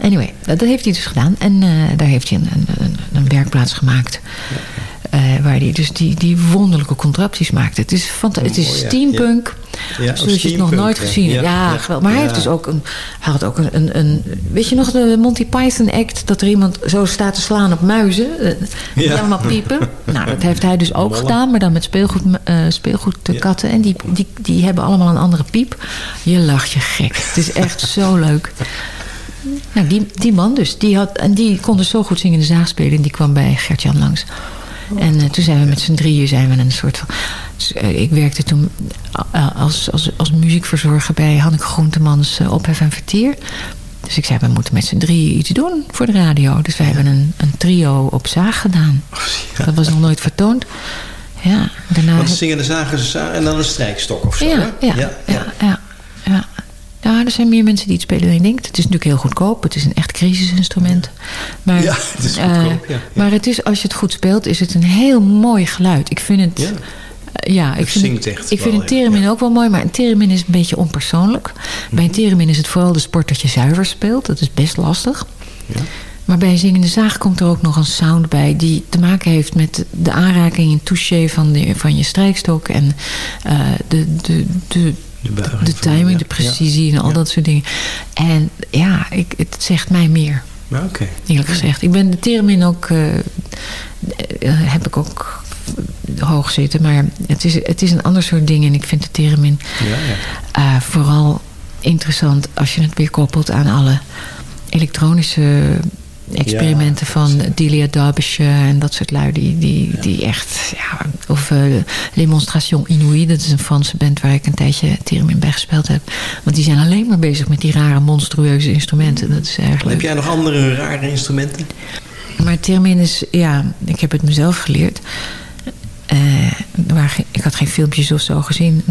Anyway, dat heeft hij dus gedaan. En eh, daar heeft hij een, een, een, een werkplaats gemaakt. Eh, waar hij dus die, die wonderlijke contrapties maakt. Het is, fanta- het is Mooi, ja. steampunk. Ja, zoals je het nog steampunk, nooit gezien hebt. Ja, Ja, ja. geweldig. Maar hij heeft dus ook een... Hij had ook een, een, een... Weet je nog de Monty Python act? Dat er iemand zo staat te slaan op muizen? eh, Die Ja. allemaal piepen. Nou, dat heeft hij dus ook gedaan. Maar dan met speelgoed, eh speelgoedkatten. En die, die, die hebben allemaal een andere piep. Je lacht je gek. Het is echt zo leuk. Nou, die, die man dus. Die had, en die kon dus zo goed zingen in de zaag spelen. En die kwam bij Gert-Jan langs. En eh, toen zijn we met z'n drieën zijn we een soort van... dus, eh, ik werkte toen eh, als, als, als muziekverzorger bij Hanneke Groentemans Ophef en Vertier. Dus ik zei, we moeten met z'n drieën iets doen voor de radio. Dus we hebben een, een trio op zaag gedaan. Dat was nog nooit vertoond. Ja, daarna... Want zingen de zagen en dan een strijkstok of zo, Ja, hè? ja, ja, ja, ja. Ja, er zijn meer mensen die het spelen dan je denkt. Het is natuurlijk heel goedkoop. Het is een echt crisisinstrument. Maar, Ja, het is eh, goedkoop, ja, ja. Maar het is, als je het goed speelt, is het een heel mooi geluid. Ik vind het... Ja. eh, ja, ik Het vind, zingt echt ik vind een theremin ook wel mooi, maar een theremin is een beetje onpersoonlijk. Bij een theremin is het vooral de sport dat je zuiver speelt. Dat is best lastig. Ja. Maar bij een zingende zaag komt er ook nog een sound bij... die te maken heeft met de aanraking en touché van, de, van je strijkstok... en eh, de, de, de, De, buiging de van- timing, ja. de precisie en al dat soort dingen. En ja, ik, het zegt mij meer, Ja, oké. eerlijk gezegd. Ik ben de theremin ook... eh, eh, heb ik ook hoog zitten. Maar het is, het is een ander soort ding. En ik vind de ja. eh, vooral interessant... als je het weer koppelt aan alle elektronische experimenten Ja, van Delia Derbyshire en dat soort lui die, die, die echt... Ja, of eh Demonstration Inouïe, dat is een Franse band waar ik een tijdje theremin bij gespeeld heb. Want die zijn alleen maar bezig met die rare monstrueuze instrumenten. Dat is erg leuk. Heb jij nog andere rare instrumenten? Maar theremin is, ja, ik heb het mezelf geleerd. Eh, geen- ik had geen filmpjes of zo gezien.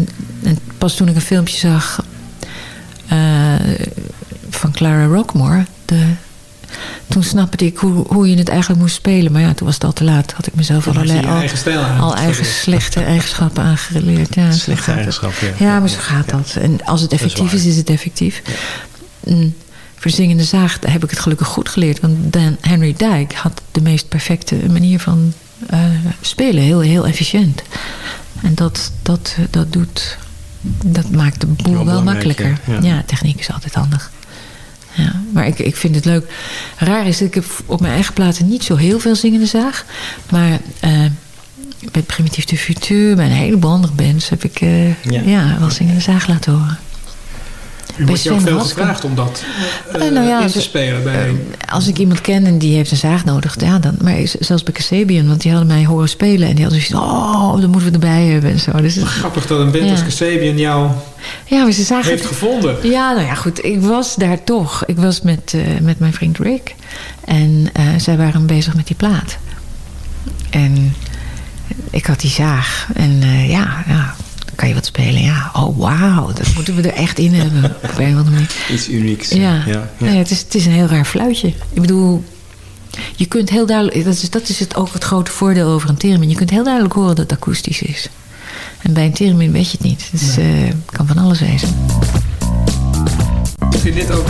En pas toen ik een filmpje zag eh, van Clara Rockmore, de, toen snapte ik hoe, hoe je het eigenlijk moest spelen. Maar ja, toen was het al te laat. Had ik mezelf je allerlei al, eigen al slechte eigenschappen aangeleerd. Ja, Slechte eigenschappen, ja. Ja, maar zo gaat dat. En als het effectief is, is het effectief. Mm, Voor zingende zaag heb ik het gelukkig goed geleerd. Want Dan Henry Dyke had de meest perfecte manier van eh, spelen. Heel, heel efficiënt. En dat, dat, dat doet... Dat maakt de boel Wel makkelijker. ja. Ja. Ja. techniek is altijd handig. Ja, maar ik, ik vind het leuk. Raar is dat ik op mijn eigen platen niet zo heel veel zingende zaag. Maar eh, met Primitief de Futur, bij een heleboel andere bands... heb ik eh, Ja. ja. wel zingende zaag laten horen. U wordt je ook veel Haske. gevraagd om dat eh, Eh, nou ja, in te spelen bij... Als ik iemand ken en die heeft een zaag nodig, ja, dan, maar zelfs bij Kasabian, want die hadden mij horen spelen en die hadden zoiets oh, dan moeten we erbij hebben en zo. Dus, het- Grappig dat een band als Ja. Kasabian jou ja, maar ze zagen heeft het- gevonden. Ja, nou ja, goed. Ik was daar toch. Ik was met, eh, met mijn vriend Rick. En eh, zij waren bezig met die plaat. En ik had die zaag. En eh, ja, ja, kan je wat spelen? Ja, oh wauw, dat moeten we er echt in hebben. Op een of andere manier. Iets unieks. Ja, ja, ja. Nee, het, is, het is een heel raar fluitje. Ik bedoel, je kunt heel duidelijk... Dat is, dat is het, ook het grote voordeel over een theremin. Je kunt heel duidelijk horen dat het akoestisch is. En bij een theremin weet je het niet. Het is, eh, kan van alles wezen. Ik vind dit ook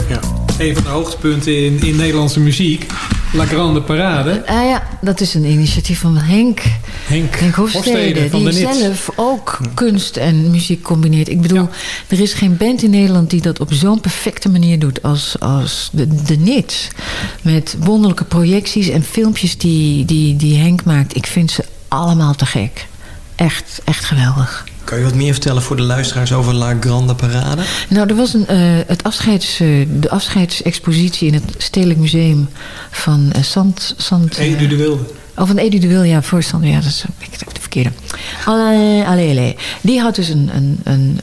een van de hoogtepunten in, in Nederlandse muziek. La Grande Parade. Ah ja, dat is een initiatief van Henk, Henk, Henk Hofstede. Hofstede van die de zelf ook kunst en muziek combineert. Ik bedoel, er is geen band in Nederland die dat op zo'n perfecte manier doet als, als de, de Nits. Met wonderlijke projecties en filmpjes die, die, die Henk maakt. Ik vind ze allemaal te gek. Echt, echt geweldig. Kan je wat meer vertellen voor de luisteraars over La Grande Parade? Nou, er was een, eh, het afscheids, eh, de afscheidsexpositie in het Stedelijk Museum van eh, Sant... Sant Edu de Wilde. Oh, van Edu de Wil, ja, voorstander. Ja, dat is ik heb de verkeerde. Allee, allee. Die had dus een, een, een,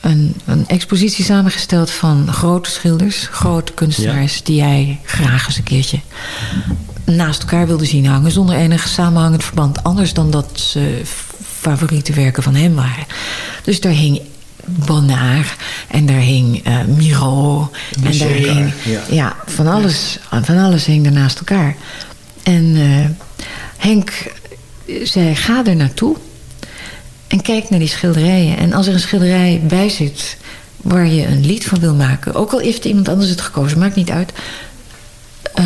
een, een expositie samengesteld van grote schilders, grote kunstenaars... die hij graag eens een keertje naast elkaar wilde zien hangen... zonder enig samenhangend verband. Anders dan dat ze favoriete werken van hem waren. Dus daar hing Bonnard en daar hing eh, Miro. En daar hing, ja. ja, van alles, van alles hing er naast elkaar. En eh, Henk zei, ga er naartoe en kijk naar die schilderijen. En als er een schilderij bij zit waar je een lied van wil maken... ook al heeft iemand anders het gekozen, maakt niet uit... eh,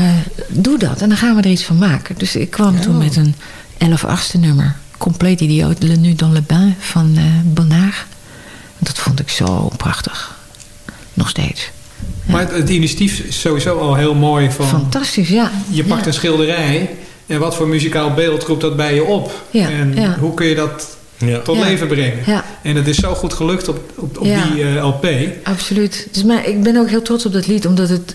doe dat en dan gaan we er iets van maken. Dus ik kwam toen met een 11 achtste nummer. Compleet idioot, Le Nu dans le Bain van eh Bonnard. Dat vond ik zo prachtig. Nog steeds. Maar het, het initiatief is sowieso al heel mooi. Van, Fantastisch, ja. Je pakt Ja. een schilderij en wat voor muzikaal beeld roept dat bij je op? Ja, en ja. hoe kun je dat tot Ja. leven brengen? Ja. En het is zo goed gelukt op, op, op Ja. die eh, LP. Absoluut. Dus maar ik ben ook heel trots op dat lied, omdat het,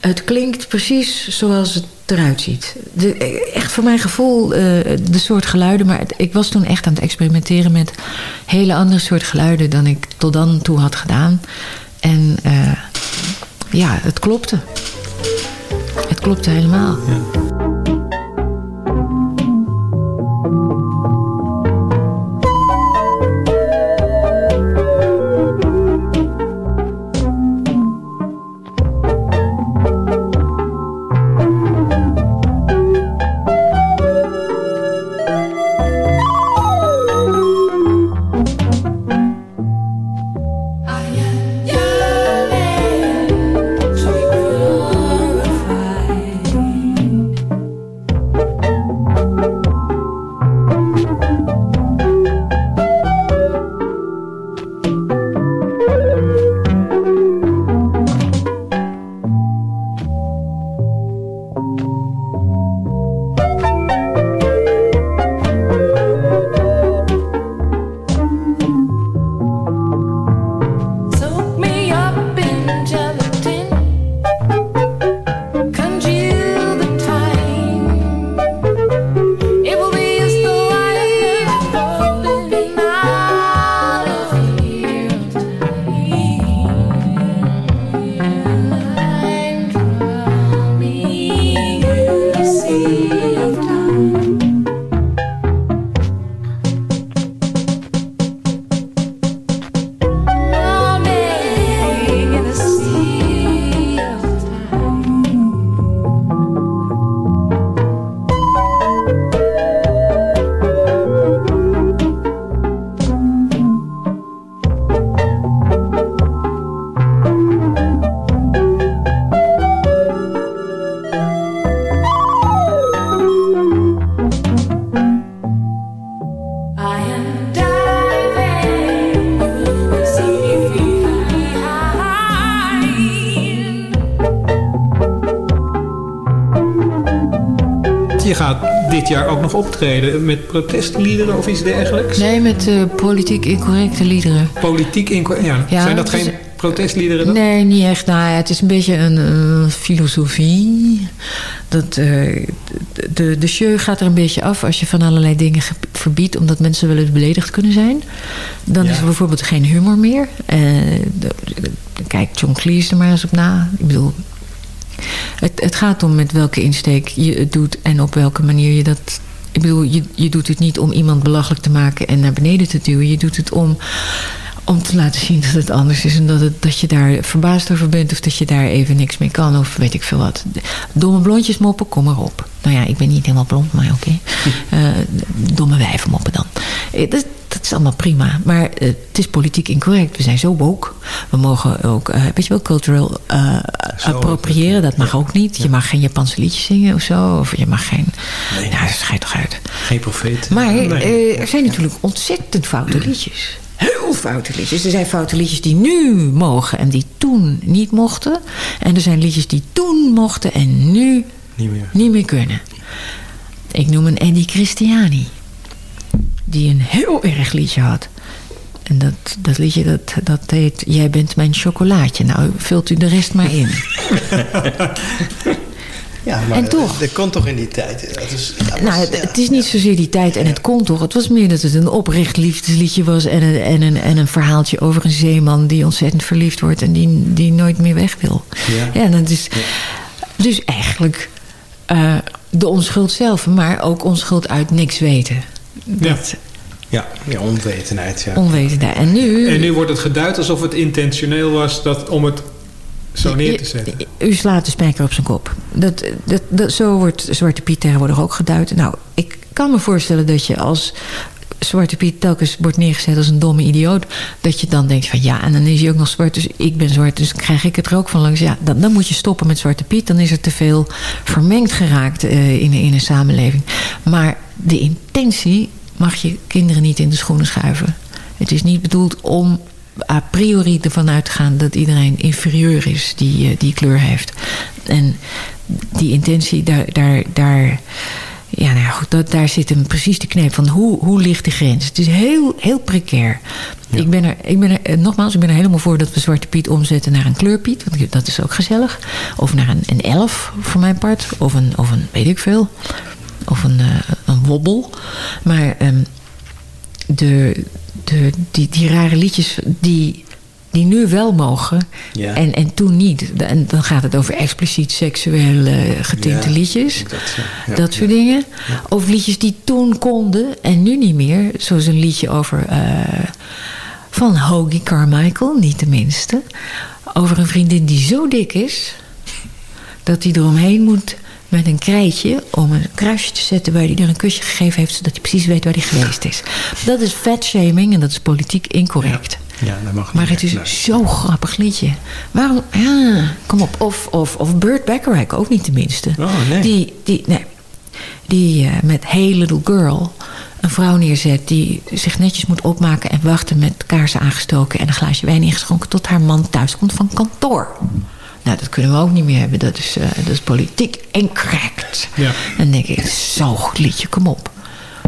het klinkt precies zoals het eruit ziet. De, echt voor mijn gevoel eh, de soort geluiden, maar ik was toen echt aan het experimenteren met hele andere soort geluiden dan ik tot dan toe had gedaan. En eh, ja, het klopte. Het klopte helemaal. Optreden met protestliederen of iets dergelijks? Nee, met eh, politiek incorrecte liederen. Politiek inco- ja. Ja, Zijn dat geen protestliederen dan? Nee, niet echt. Nou, ja, het is een beetje een eh, filosofie. Dat, eh, de, de show gaat er een beetje af als je van allerlei dingen ge- verbiedt... omdat mensen wel eens beledigd kunnen zijn. Dan Ja. is er bijvoorbeeld geen humor meer. De- kijk John Cleese er maar eens op na. Ik bedoel... Het, het gaat om met welke insteek je het doet... en op welke manier je dat... Ik bedoel, je, je doet het niet om iemand belachelijk te maken... en naar beneden te duwen. Je doet het om om te laten zien dat het anders is en dat, het, dat je daar verbaasd over bent of dat je daar even niks mee kan of weet ik veel wat. Domme blondjes moppen, kom maar op. Nou ja, ik ben niet helemaal blond, maar oké. Eh, domme wijvenmoppen dan. Eh, dat, dat is allemaal prima. Maar eh, het is politiek incorrect. We zijn zo woke. We mogen ook, eh, weet je wel, cultural eh, appropriëren. Dat mag ook niet. Je mag geen Japanse liedjes zingen of zo. Of je mag geen... Nee. Nou, dat schijnt toch uit. Geen profeet. Maar Nee. eh, er zijn natuurlijk ontzettend foute liedjes. Heel foute liedjes. Er zijn foute liedjes die nu mogen en die toen niet mochten. En er zijn liedjes die toen mochten en nu Niet meer. niet meer kunnen. Ik noem een Eddie Christiani. Die een heel erg liedje had. En dat, dat liedje dat, dat heet Jij bent mijn chocolaatje. Nou, vult u de rest maar in. Ja, maar En toch? Dat kon toch in die tijd. Dat is, dat was- Nou, het, het is niet zozeer die tijd en het kon toch. Het was meer dat het een oprecht liefdesliedje was... en een, en een, en een verhaaltje over een zeeman die ontzettend verliefd wordt... en die, die nooit meer weg wil. Ja. Ja, dat is, Dus eigenlijk eh, de onschuld zelf, maar ook onschuld uit niks weten. Dat ja, ja, onwetendheid. Ja. onwetendheid. En nu... En nu wordt het geduid alsof het intentioneel was dat, om het zo neer te zetten. U slaat de spijker op zijn kop. Dat, dat, dat, zo wordt Zwarte Piet tegenwoordig ook geduid. Nou, ik kan me voorstellen dat je als Zwarte Piet telkens wordt neergezet als een domme idioot... dat je dan denkt van ja, en dan is hij ook nog zwart... dus ik ben zwart, dus krijg ik het er ook van langs. Ja, dan, dan moet je stoppen met Zwarte Piet. Dan is er te veel vermengd geraakt eh, in, in een samenleving. Maar de intentie mag je kinderen niet in de schoenen schuiven. Het is niet bedoeld om a priori ervan uit te gaan dat iedereen inferieur is die, eh, die kleur heeft. En die intentie, daar, daar, daar, ja, nou ja, goed, dat, daar zit hem precies de kneep van hoe, hoe ligt de grens. Het is heel, heel precair. Ik ben er, ik ben er, eh, nogmaals, ik ben er helemaal voor dat we Zwarte Piet omzetten naar een kleurpiet. Want dat is ook gezellig. Of naar een, een elf, voor mijn part. Of een, of een weet ik veel. Of een, eh. Maar ehm, de, de, die, die rare liedjes die, die nu wel mogen Ja. en, en toen niet. En dan gaat het over expliciet seksueel eh, getinte Ja, liedjes. dat, ja. Dat soort dingen. Of liedjes die toen konden en nu niet meer. Zoals een liedje over... eh, van Hoagie Carmichael, niet de minste. Over een vriendin die zo dik is... dat hij eromheen moet met een krijtje... om een kruisje te zetten waar hij er een kusje gegeven heeft... zodat hij precies weet waar hij geweest is. Dat is fatshaming en dat is politiek incorrect. Ja, dat mag Maar niet het is. Nee. zo'n grappig liedje. Waarom? Ja, kom op. Of, of, of Burt Bacharach, ook niet tenminste. Oh, nee. Die, die, nee, die eh, met Hey Little Girl een vrouw neerzet... die zich netjes moet opmaken en wachten met kaarsen aangestoken... en een glaasje wijn ingeschonken tot haar man thuis komt van kantoor. Nou, dat kunnen we ook niet meer hebben. Dat is, eh, dat is politiek incorrect. Ja. En dan denk ik, zo'n goed liedje, kom op.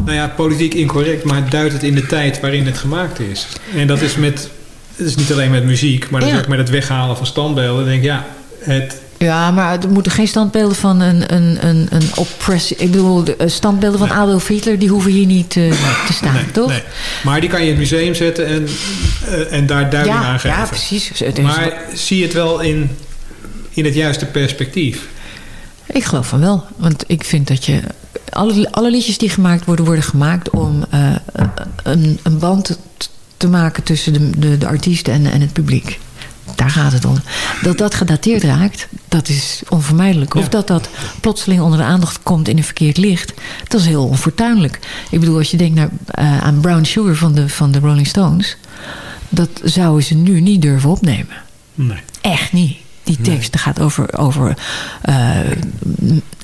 Nou ja, politiek incorrect, maar duidt het in de tijd waarin het gemaakt is. En dat is met, het is niet alleen met muziek, maar dat is ook met het weghalen van standbeelden. Dan denk ik, ja, het, Ja, maar er moeten geen standbeelden van een, een, een, een oppressie... Ik bedoel, eh, standbeelden van Adolf Hitler... die hoeven hier niet eh, te staan, nee, toch? nee. Maar die kan je in het museum zetten en, en daar duiding Ja, aan geven. ja, precies. Maar zie je het wel in, in het juiste perspectief? Ik geloof van wel. Want ik vind dat je... Alle, alle liedjes die gemaakt worden, worden gemaakt om eh, een, een band te, maken tussen de, de, de artiesten en, en het publiek. Daar gaat het om. Dat dat gedateerd raakt, dat is onvermijdelijk. Of dat dat plotseling onder de aandacht komt in een verkeerd licht, dat is heel onfortuinlijk. Ik bedoel, als je denkt naar, eh, aan Brown Sugar van de, van de Rolling Stones, dat zouden ze nu niet durven opnemen. Nee. Echt niet. Die tekst gaat over, over eh,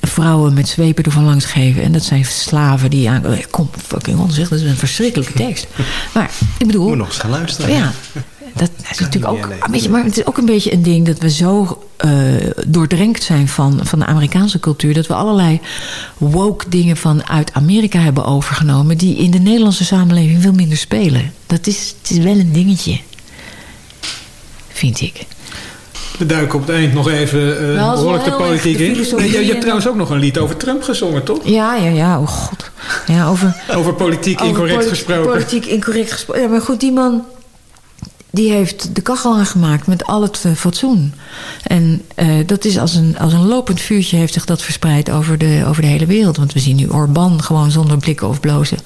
vrouwen met zwepen ervan langs geven. En dat zijn slaven die aan... eh, Kom, fucking onzicht, dat is een verschrikkelijke tekst. Maar ik bedoel... Moet nog eens gaan luisteren. Ja, dat is natuurlijk ook... een beetje, maar het is ook een beetje een ding dat we zo eh, doordrenkt zijn van, van de Amerikaanse cultuur... dat we allerlei woke dingen vanuit Amerika hebben overgenomen... die in de Nederlandse samenleving veel minder spelen. Dat is, het is wel een dingetje. Vind ik. We duiken op het eind nog even eh, is behoorlijk de politiek in. Nee, je, je hebt en- trouwens ook nog een lied over Trump gezongen, toch? Ja, ja, ja. Oh god. Ja, over... Over politiek over incorrect gesproken. Politiek incorrect gesproken. Ja, maar goed, die man... die heeft de kachel aangemaakt met al het eh, fatsoen. En eh, dat is als een, als een lopend vuurtje heeft zich dat verspreid over de, over de hele wereld. Want we zien nu Orbán gewoon zonder blikken of blozen...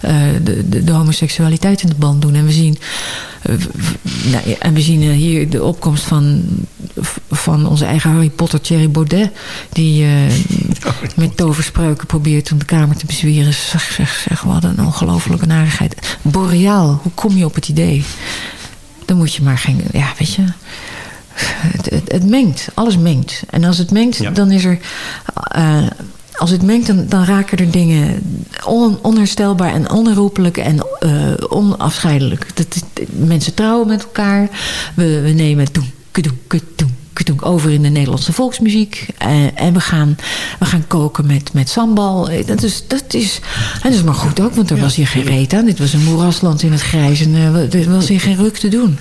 eh, de, de, de homoseksualiteit in de band doen. En we zien, nou en we zien hier de opkomst van van onze eigen Harry Potter, Thierry Baudet... die met toverspreuken probeert om de kamer te bezweren. Zeg, zeg, zeg, wat een ongelofelijke narigheid. Boreaal, hoe kom je op het idee? Dan moet je maar geen... Ja, weet je... Het, het, het mengt, alles mengt. En als het mengt, dan is er... eh, als het mengt, dan, dan raken er dingen on, onherstelbaar en onherroepelijk en eh, onafscheidelijk. Dat, mensen trouwen met elkaar. We, we nemen doen, kudoen, kudoen over in de Nederlandse volksmuziek. Eh, en we gaan, we gaan koken met, met sambal. Eh, Dat is, dat, is, en dat is maar goed ook, want er was hier geen reet aan. Dit was een moerasland in het grijs en eh, er was hier geen ruk te doen.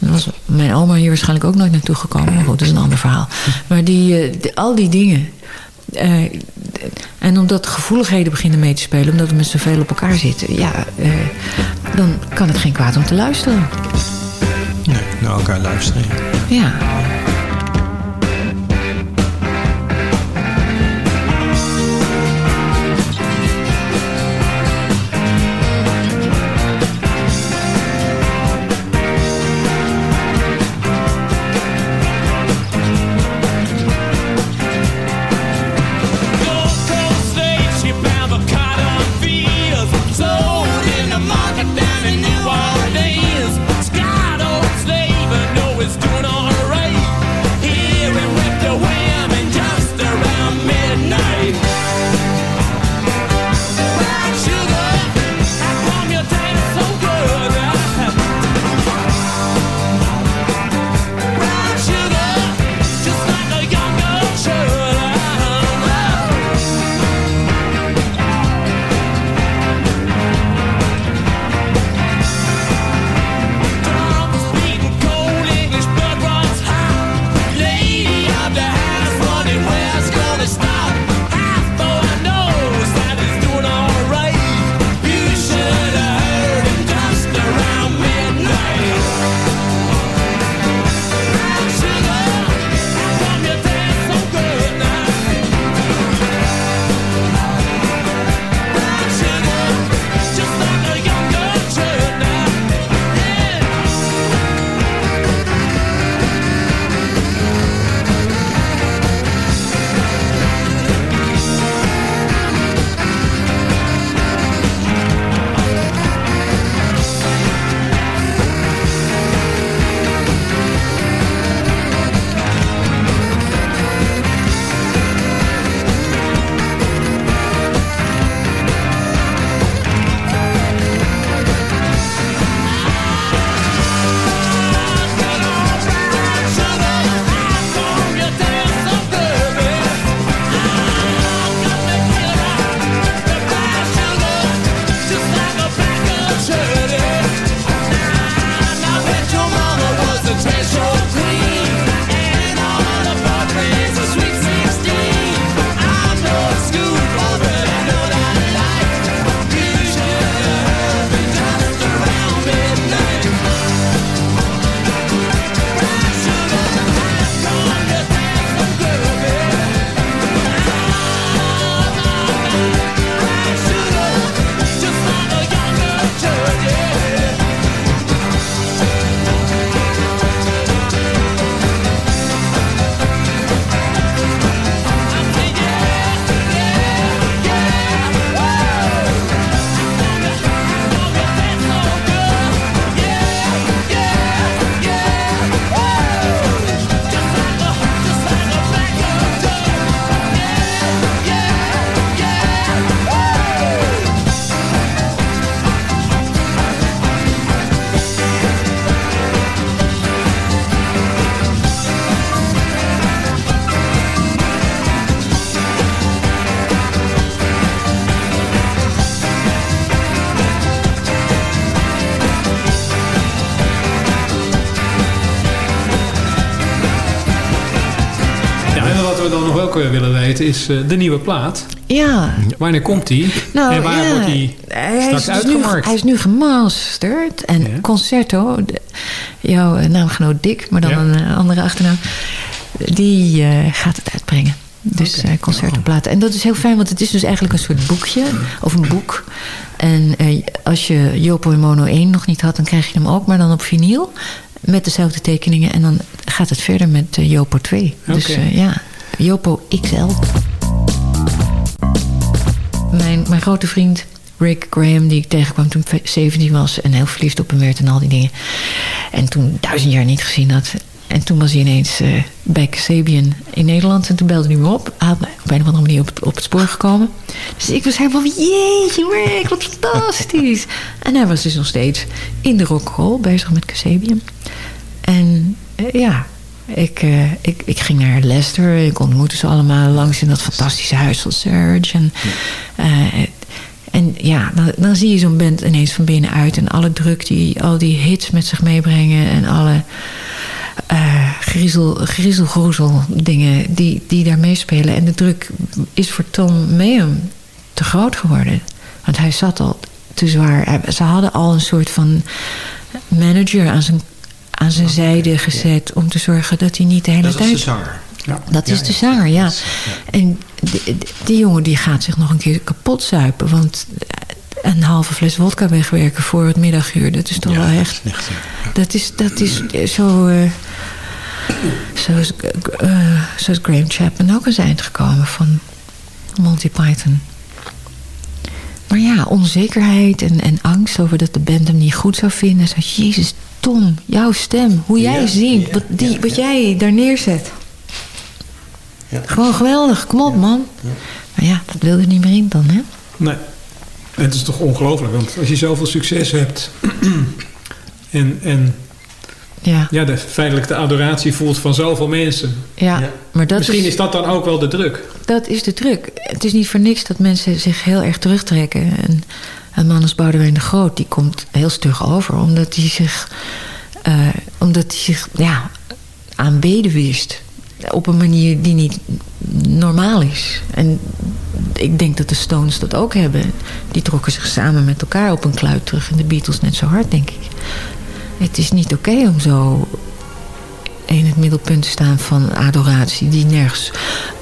Er was mijn oma hier waarschijnlijk ook nooit naartoe gekomen. Maar goed, dat is een ander verhaal. Maar die, die- al die dingen. en omdat gevoeligheden beginnen mee te spelen, omdat we met zoveel op elkaar zitten, ja, dan kan het geen kwaad om te luisteren. Nee, naar elkaar luisteren. Ja. Ook weer willen weten is eh, de nieuwe plaat. Ja. Wanneer komt die? Nou, en waar ja, wordt die hij straks is dus nu, uitgemarkt? hij is nu gemasterd. En Concerto, de- jouw eh, naamgenoot Dick, maar dan Ja. een eh, andere achternaam... die eh, gaat het uitbrengen. Dus eh concertenplaten. En dat is heel fijn, want het is dus eigenlijk een soort boekje. Of een boek. En eh, als je Jopo in Mono 1 nog niet had, dan krijg je hem ook. Maar dan op vinyl. Met dezelfde tekeningen. En dan gaat het verder met eh, Jopo 2. Dus Oké. eh, ja, Jopo XL. Mijn, mijn grote vriend Rick Graham, die ik tegenkwam toen ik 17 was... en heel verliefd op hem werd en al die dingen. En toen duizend jaar niet gezien had. En toen was hij ineens eh, bij Kasabian in Nederland. En toen belde hij me op. Hij had op een of andere manier op, het- op het spoor gekomen. Dus ik was helemaal van... Jeetje, Rick, wat fantastisch. en hij was dus nog steeds in de rock'n'roll bezig met Kasabian. En eh, ja, ik, eh, ik, ik ging naar Leicester. Ik ontmoette ze allemaal langs in dat fantastische huis van Serge. En, eh, en ja, dan, dan zie je zo'n band ineens van binnenuit. En alle druk die al die hits met zich meebrengen. En alle eh griezel, griezelgroezel dingen die, die daar meespelen. En de druk is voor Tom Mayhem te groot geworden. Want hij zat al te zwaar. Ze hadden al een soort van manager aan zijn, aan zijn zijde gezet... om te zorgen dat hij niet de hele Dat tijd... is de zanger. Dat is de zanger, ja. En die, jongen die gaat zich nog een keer kapot zuipen. Want een halve fles wodka wegwerken voor het middaguur... dat is toch wel echt... Dat is, dat is zo... eh, zoals, eh, zoals Graham Chapman ook aan zijn eind gekomen van Monty Python. Maar ja, onzekerheid en, en angst over dat de band hem niet goed zou vinden. Zo, Jezus, Tom, jouw stem, hoe jij Ja, zingt, wat, die, wat jij daar neerzet. Gewoon geweldig, kom op man. Maar ja, dat wilde er niet meer in dan, hè? Nee. Het is toch ongelooflijk, want als je zoveel succes hebt en, en Ja. ja, de, feitelijk de adoratie voelt van zoveel mensen. Ja, maar dat Misschien is, is dat dan ook wel de druk. dat is de druk. Het is niet voor niks dat mensen zich heel erg terugtrekken. En een man als Boudewijn de Groot, die komt heel stug over. Omdat hij zich, eh, omdat hij zich ja, aanbeden wist. Op een manier die niet normaal is. En ik denk dat de Stones dat ook hebben. Die trokken zich samen met elkaar op een kluit terug. En de Beatles net zo hard, denk ik. Het is niet oké om zo in het middelpunt te staan van adoratie... die nergens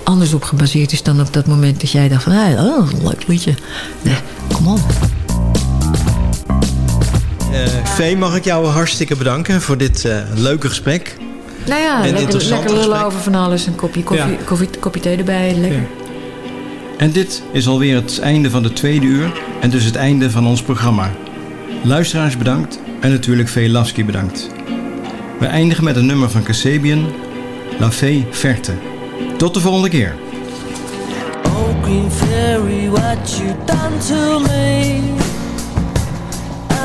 anders op gebaseerd is dan op dat moment dat jij dacht van... ah, oh, leuk liedje. Nee, kom op. Eh Vee, mag ik jou hartstikke bedanken voor dit eh, leuke gesprek. Nou ja, En lekker, lekker lullen gesprek. over van alles. Een kopje, koffie, Ja. koffie, kopje thee erbij, lekker. En dit is alweer het einde van de tweede uur en dus het einde van ons programma. Luisteraars bedankt en natuurlijk Vee Lavski bedankt. We eindigen met een nummer van Kasabian, La Fée Verte. Tot de volgende keer. Oh, Green Fairy, what you done to me?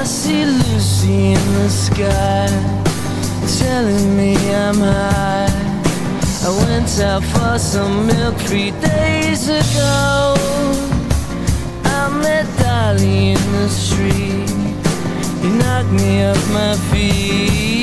I see Lucy in the sky, telling me I'm high. I went out for some milk three days ago. I met Dolly in the street. He knocked me off my feet.